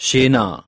谢娜